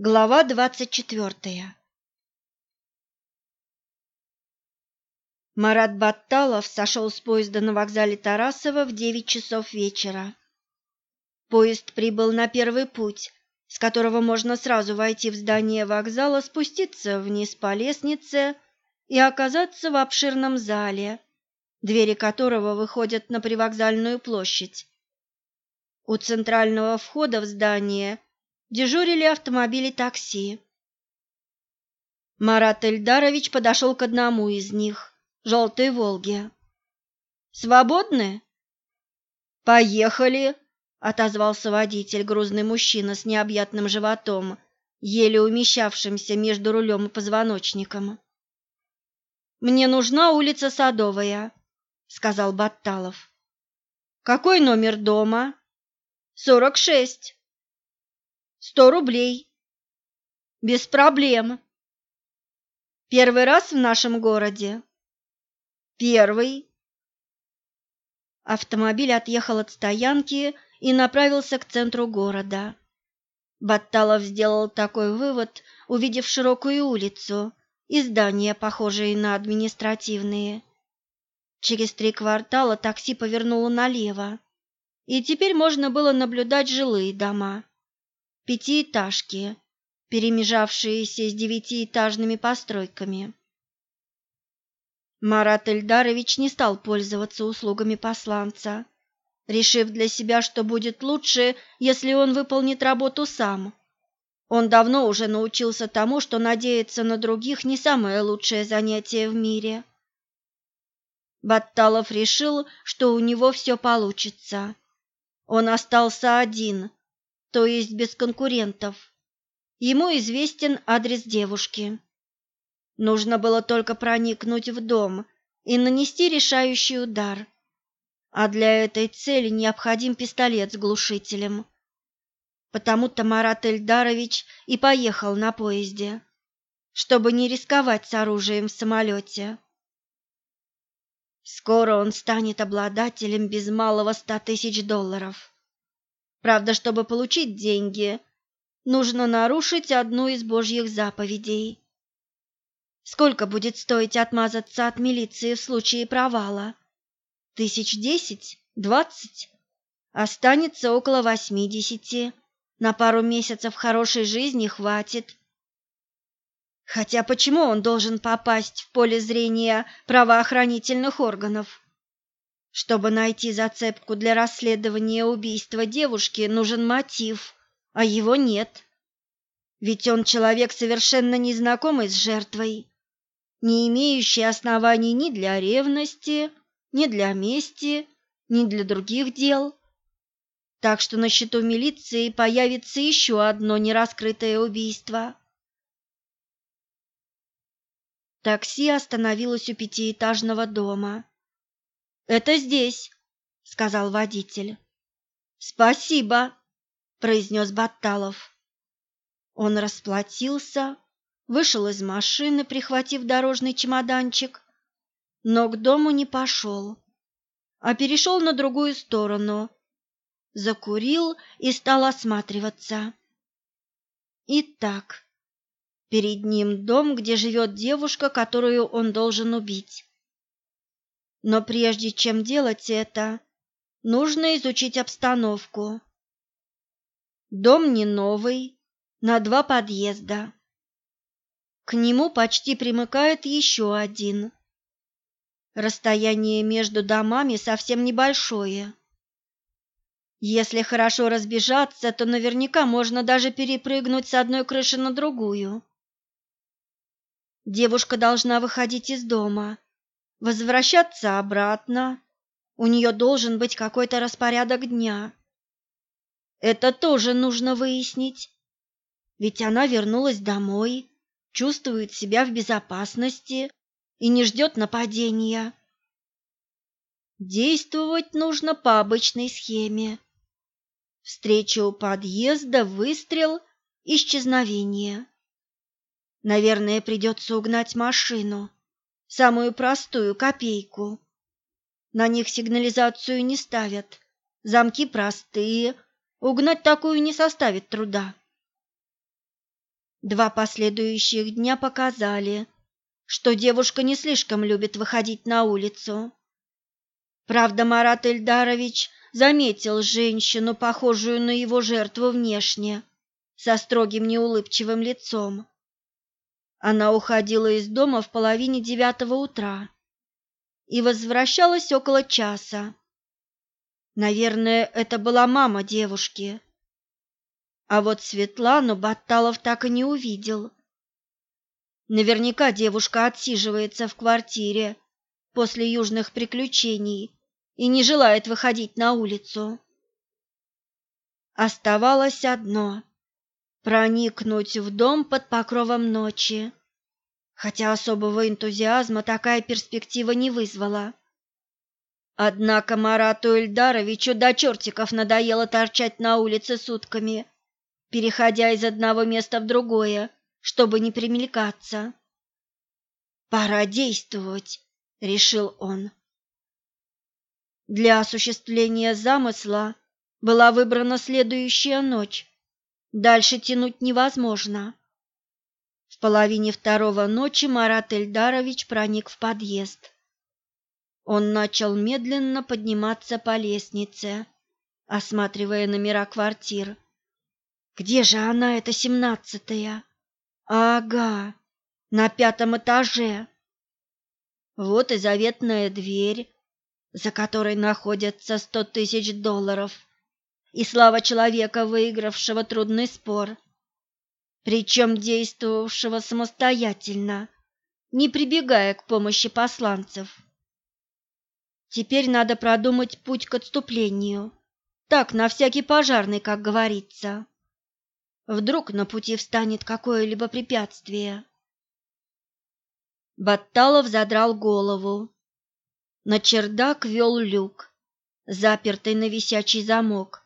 Глава двадцать четвертая Марат Батталов сошел с поезда на вокзале Тарасова в девять часов вечера. Поезд прибыл на первый путь, с которого можно сразу войти в здание вокзала, спуститься вниз по лестнице и оказаться в обширном зале, двери которого выходят на привокзальную площадь. У центрального входа в здание дежурили автомобили такси. Марат Эльдарович подошел к одному из них, желтой «Волге». «Свободны?» «Поехали!» — отозвался водитель, грузный мужчина с необъятным животом, еле умещавшимся между рулем и позвоночником. «Мне нужна улица Садовая», — сказал Батталов. «Какой номер дома?» «Сорок шесть». Сто рублей. Без проблем. Первый раз в нашем городе? Первый. Автомобиль отъехал от стоянки и направился к центру города. Батталов сделал такой вывод, увидев широкую улицу и здания, похожие на административные. Через три квартала такси повернуло налево, и теперь можно было наблюдать жилые дома пятиэтажки, перемежавшиеся с девятиэтажными постройками. Марат Эльдарович не стал пользоваться услугами посланца, решив для себя, что будет лучше, если он выполнит работу сам. Он давно уже научился тому, что надеяться на других не самое лучшее занятие в мире. Батталов решил, что у него все получится. Он остался один, то есть без конкурентов. Ему известен адрес девушки. Нужно было только проникнуть в дом и нанести решающий удар. А для этой цели необходим пистолет с глушителем. Потому-то Марат Эльдарович и поехал на поезде, чтобы не рисковать с оружием в самолете. Скоро он станет обладателем без малого ста тысяч долларов. Правда, чтобы получить деньги, нужно нарушить одну из божьих заповедей. Сколько будет стоить отмазаться от милиции в случае провала? Тысяч десять? Двадцать? Останется около восьмидесяти. На пару месяцев хорошей жизни хватит. Хотя почему он должен попасть в поле зрения правоохранительных органов? Чтобы найти зацепку для расследования убийства девушки, нужен мотив, а его нет. Ведь он человек совершенно незнакомый с жертвой, не имеющий оснований ни для ревности, ни для мести, ни для других дел. Так что на счету милиции появится еще одно нераскрытое убийство. Такси остановилось у пятиэтажного дома. Это здесь, сказал водитель. Спасибо, произнес Батталов. Он расплатился, вышел из машины, прихватив дорожный чемоданчик, но к дому не пошел, а перешел на другую сторону, закурил и стал осматриваться. Итак, перед ним дом, где живет девушка, которую он должен убить. Но прежде чем делать это, нужно изучить обстановку. Дом не новый, на два подъезда. К нему почти примыкает еще один. Расстояние между домами совсем небольшое. Если хорошо разбежаться, то наверняка можно даже перепрыгнуть с одной крыши на другую. Девушка должна выходить из дома возвращаться обратно. У нее должен быть какой-то распорядок дня. Это тоже нужно выяснить. Ведь она вернулась домой, чувствует себя в безопасности и не ждет нападения. Действовать нужно по обычной схеме. Встреча у подъезда, выстрел, исчезновение. Наверное, придется угнать машину самую простую копейку. На них сигнализацию не ставят. Замки простые, угнать такую не составит труда. Два последующих дня показали, что девушка не слишком любит выходить на улицу. Правда, Марат Эльдарович заметил женщину, похожую на его жертву внешне, со строгим неулыбчивым лицом. Она уходила из дома в половине девятого утра и возвращалась около часа. Наверное, это была мама девушки. А вот Светлану Батталов так и не увидел. Наверняка девушка отсиживается в квартире после южных приключений и не желает выходить на улицу. Оставалось одно — проникнуть в дом под покровом ночи, хотя особого энтузиазма такая перспектива не вызвала. Однако Марату Эльдаровичу до чертиков надоело торчать на улице сутками, переходя из одного места в другое, чтобы не примелькаться. «Пора действовать», — решил он. Для осуществления замысла была выбрана следующая ночь. Дальше тянуть невозможно. В половине второго ночи Марат Эльдарович проник в подъезд. Он начал медленно подниматься по лестнице, осматривая номера квартир. Где же она, эта семнадцатая? Ага, на пятом этаже. Вот и заветная дверь, за которой находятся сто тысяч долларов, и слава человека, выигравшего трудный спор, причем действовавшего самостоятельно, не прибегая к помощи посланцев. Теперь надо продумать путь к отступлению. Так, на всякий пожарный, как говорится. Вдруг на пути встанет какое-либо препятствие. Батталов задрал голову. На чердак вел люк, запертый на висячий замок.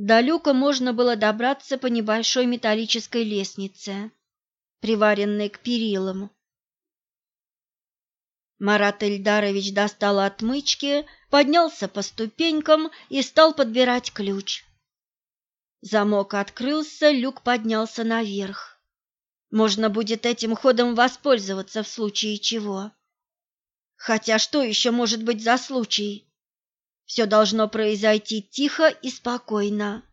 До люка можно было добраться по небольшой металлической лестнице, приваренной к перилам. Марат Эльдарович достал отмычки, поднялся по ступенькам и стал подбирать ключ. Замок открылся, люк поднялся наверх. Можно будет этим ходом воспользоваться в случае чего. Хотя что еще может быть за случай? Все должно произойти тихо и спокойно.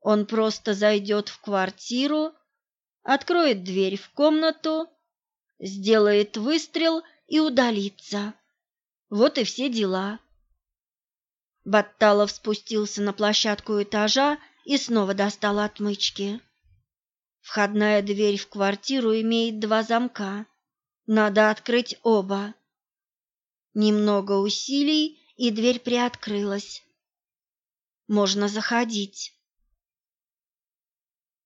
Он просто зайдет в квартиру, откроет дверь в комнату, сделает выстрел и удалится. Вот и все дела. Батталов спустился на площадку этажа и снова достал отмычки. Входная дверь в квартиру имеет два замка. Надо открыть оба. Немного усилий, и дверь приоткрылась. Можно заходить.